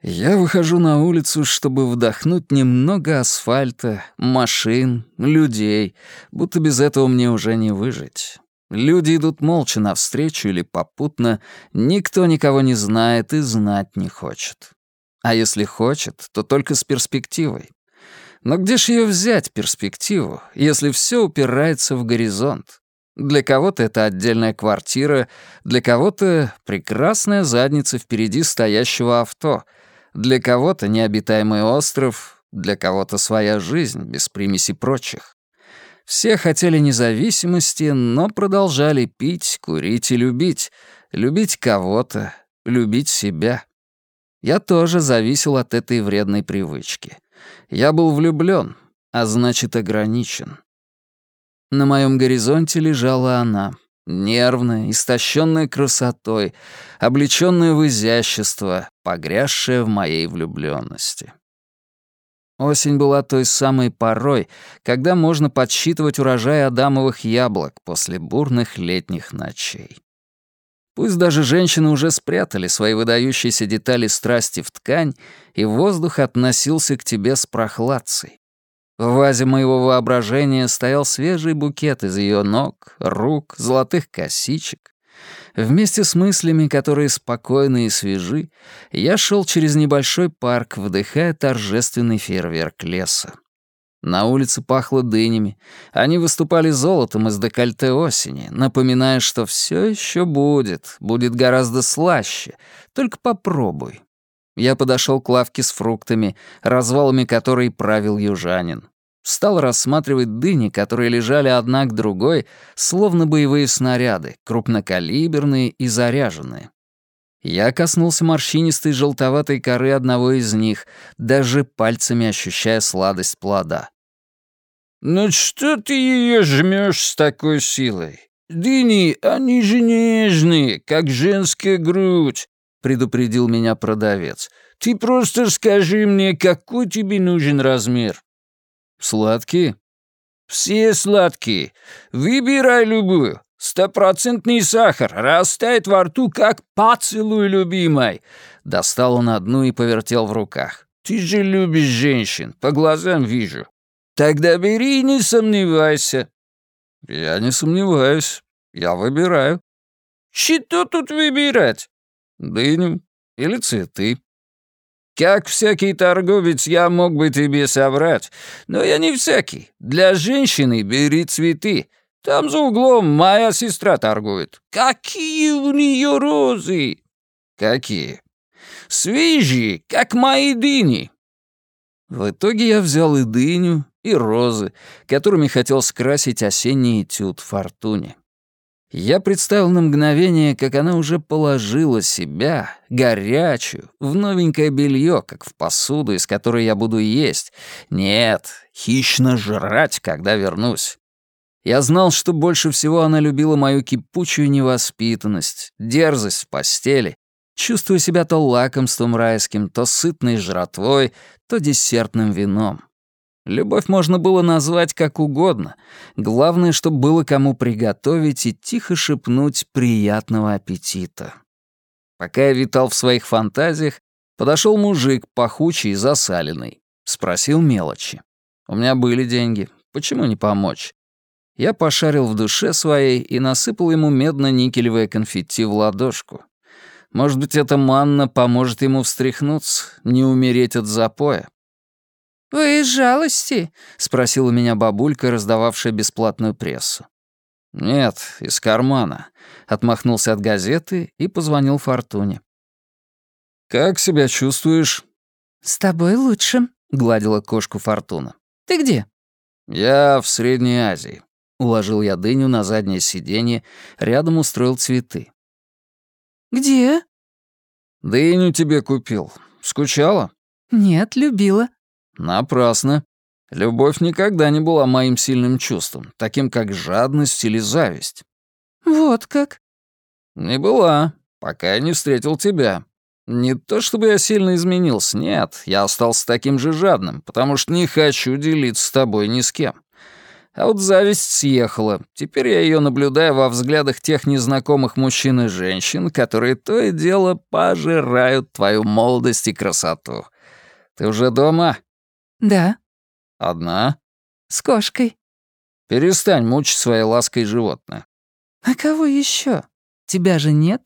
Я выхожу на улицу, чтобы вдохнуть немного асфальта, машин, людей, будто без этого мне уже не выжить. Люди идут молча навстречу или попутно, никто никого не знает и знать не хочет. А если хочет, то только с перспективой. Но где ж ее взять, перспективу, если все упирается в горизонт? Для кого-то это отдельная квартира, для кого-то прекрасная задница впереди стоящего авто — для кого-то необитаемый остров, для кого-то своя жизнь, без примеси прочих. Все хотели независимости, но продолжали пить, курить и любить. Любить кого-то, любить себя. Я тоже зависел от этой вредной привычки. Я был влюблён, а значит ограничен. На моем горизонте лежала она, нервная, истощенная красотой, облеченная в изящество, погрязшая в моей влюбленности. Осень была той самой порой, когда можно подсчитывать урожай адамовых яблок после бурных летних ночей. Пусть даже женщины уже спрятали свои выдающиеся детали страсти в ткань, и воздух относился к тебе с прохладцей. В вазе моего воображения стоял свежий букет из ее ног, рук, золотых косичек. Вместе с мыслями, которые спокойны и свежи, я шел через небольшой парк, вдыхая торжественный фейерверк леса. На улице пахло дынями. Они выступали золотом из декольте осени, напоминая, что все еще будет, будет гораздо слаще. Только попробуй. Я подошел к лавке с фруктами, развалами которой правил южанин. Стал рассматривать дыни, которые лежали одна к другой, словно боевые снаряды, крупнокалиберные и заряженные. Я коснулся морщинистой желтоватой коры одного из них, даже пальцами ощущая сладость плода. «Ну что ты ее жмешь с такой силой? Дыни, они же нежные, как женская грудь. — предупредил меня продавец. «Ты просто скажи мне, какой тебе нужен размер?» «Сладкие?» «Все сладкие. Выбирай любую. Стопроцентный сахар растает во рту, как поцелуй, любимой». Достал он одну и повертел в руках. «Ты же любишь женщин, по глазам вижу. Тогда бери и не сомневайся». «Я не сомневаюсь. Я выбираю». «Что тут выбирать? Дыню или цветы. Как всякий торговец я мог бы тебе соврать, но я не всякий. Для женщины бери цветы. Там за углом моя сестра торгует. Какие у нее розы! Какие? Свежие, как мои дыни. В итоге я взял и дыню, и розы, которыми хотел скрасить осенний этюд Фортуне. Я представил на мгновение, как она уже положила себя, горячую, в новенькое белье, как в посуду, из которой я буду есть. Нет, хищно жрать, когда вернусь. Я знал, что больше всего она любила мою кипучую невоспитанность, дерзость в постели, чувствуя себя то лакомством райским, то сытной жратвой, то десертным вином. Любовь можно было назвать как угодно. Главное, чтобы было кому приготовить и тихо шепнуть приятного аппетита. Пока я витал в своих фантазиях, подошел мужик, пахучий и засаленный. Спросил мелочи. У меня были деньги, почему не помочь? Я пошарил в душе своей и насыпал ему медно-никелевое конфетти в ладошку. Может быть, эта манна поможет ему встряхнуться, не умереть от запоя. «Вы из жалости?» — спросила меня бабулька, раздававшая бесплатную прессу. «Нет, из кармана», — отмахнулся от газеты и позвонил Фортуне. «Как себя чувствуешь?» «С тобой лучше», — гладила кошку Фортуна. «Ты где?» «Я в Средней Азии», — уложил я дыню на заднее сиденье, рядом устроил цветы. «Где?» «Дыню тебе купил. Скучала?» «Нет, любила». Напрасно. Любовь никогда не была моим сильным чувством, таким как жадность или зависть. Вот как? Не была, пока я не встретил тебя. Не то чтобы я сильно изменился, нет, я остался таким же жадным, потому что не хочу делиться с тобой ни с кем. А вот зависть съехала. Теперь я ее наблюдаю во взглядах тех незнакомых мужчин и женщин, которые то и дело пожирают твою молодость и красоту. Ты уже дома? Да. Одна? С кошкой. Перестань мучить своей лаской животное. А кого еще? Тебя же нет?